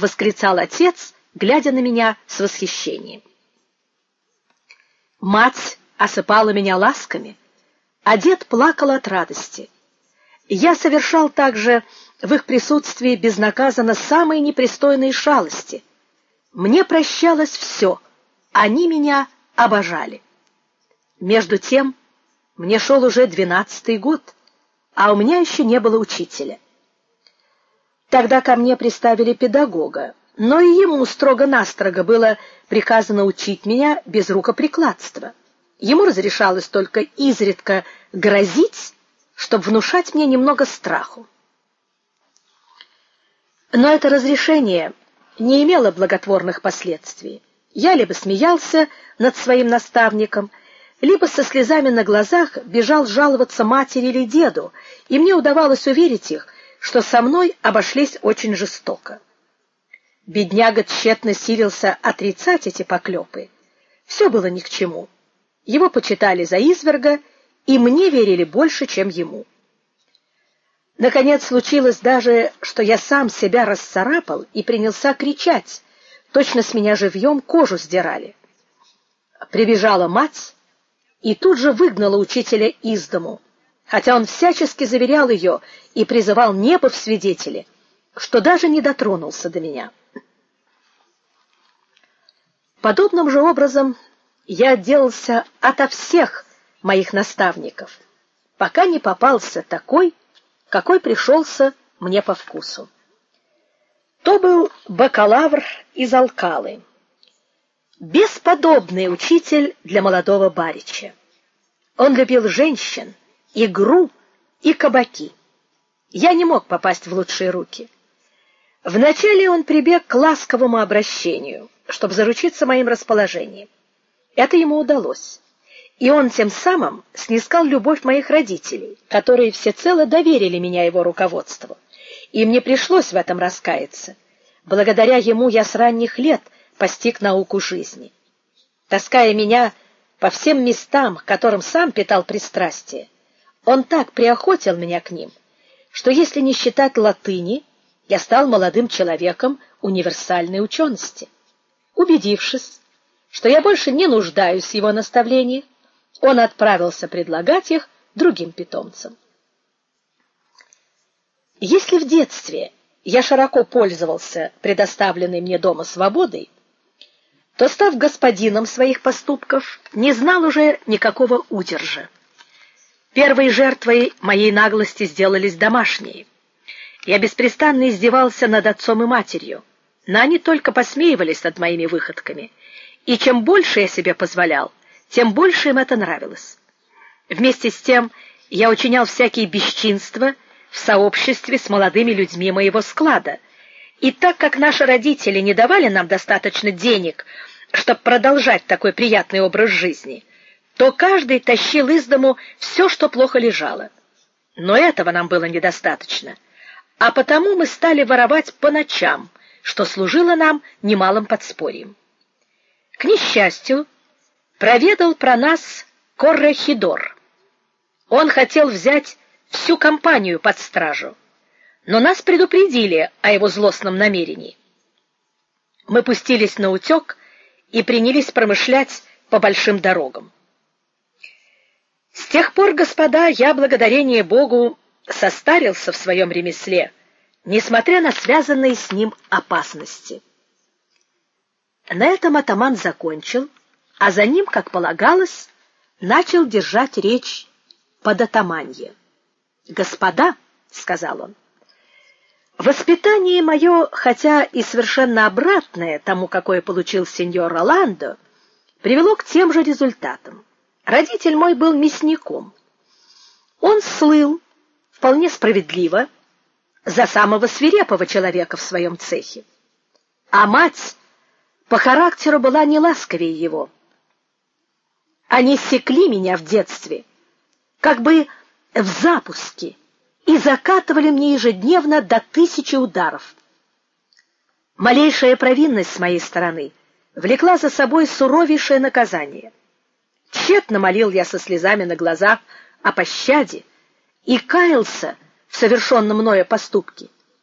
восклицал отец, глядя на меня с восхищением. Мать осыпала меня ласками, а дед плакал от радости. Я совершал также в их присутствии безнаказанно самые непристойные шалости. Мне прощалось все, они меня обожали. Между тем, мне шел уже двенадцатый год, а у меня еще не было учителя. Тогда ко мне приставили педагога, но и ему строго-настрого было приказано учить меня без рукоприкладства. Ему разрешалось только изредка грозить, чтобы внушать мне немного страху. Но это разрешение не имело благотворных последствий. Я либо смеялся над своим наставником, либо со слезами на глазах бежал жаловаться матери или деду, и мне удавалось уверить их, что со мной обошлись очень жестоко. Бедняга тщетно силился отрицать эти поклепы. Все было ни к чему. Его почитали за изверга, и мне верили больше, чем ему. Наконец случилось даже, что я сам себя расцарапал и принялся кричать. Точно с меня живьем кожу сдирали. Прибежала мать и тут же выгнала учителя из дому, хотя он всячески заверял ее и призывал небо в свидетели, что даже не дотронулся до меня. Подобным же образом я отделался ото всех моих наставников, пока не попался такой, какой пришелся мне по вкусу. То был бакалавр из Алкалы бесподобный учитель для молодого барича. Он любил женщин, игру и кабаки. Я не мог попасть в лучшие руки. Вначале он прибег к ласковому обращению, чтобы заручиться моим расположением. Это ему удалось. И он тем самым снискал любовь моих родителей, которые всецело доверили меня его руководству. И мне пришлось в этом раскаяться. Благодаря ему я с ранних лет постиг науку жизни. Таская меня по всем местам, к которым сам питал пристрастие, он так приохотил меня к ним, что если не считать латыни, я стал молодым человеком универсальной учености. Убедившись, что я больше не нуждаюсь в его наставлениях, он отправился предлагать их другим питомцам. Если в детстве я широко пользовался предоставленной мне дома свободой, то, став господином своих поступков, не знал уже никакого удержа. Первой жертвой моей наглости сделались домашние. Я беспрестанно издевался над отцом и матерью, но они только посмеивались над моими выходками, и чем больше я себе позволял, тем больше им это нравилось. Вместе с тем я учинял всякие бесчинства в сообществе с молодыми людьми моего склада, и так как наши родители не давали нам достаточно денег, чтобы продолжать такой приятный образ жизни, то каждый тащил из дому все, что плохо лежало. Но этого нам было недостаточно, а потому мы стали воровать по ночам, что служило нам немалым подспорьем. К несчастью, проведал про нас Коррехидор. Он хотел взять всю компанию под стражу, но нас предупредили о его злостном намерении. Мы пустились на утек и принялись промышлять по большим дорогам. С тех пор, господа, я благодарение Богу состарился в своем ремесле, несмотря на связанные с ним опасности. На этом атаман закончил, а за ним, как полагалось, начал держать речь под атаманье. "Господа", сказал он. Воспитание мое, хотя и совершенно обратное тому, какое получил сеньор Роландо, привело к тем же результатам. Родитель мой был мясником. Он слыл вполне справедливо за самого свирепого человека в своем цехе. А мать по характеру была не ласковее его. Они секли меня в детстве, как бы в запуске и закатывали мне ежедневно до тысячи ударов. Малейшая провинность с моей стороны влекла за собой суровейшее наказание. Тщетно молил я со слезами на глазах о пощаде и каялся в совершенном мною поступке.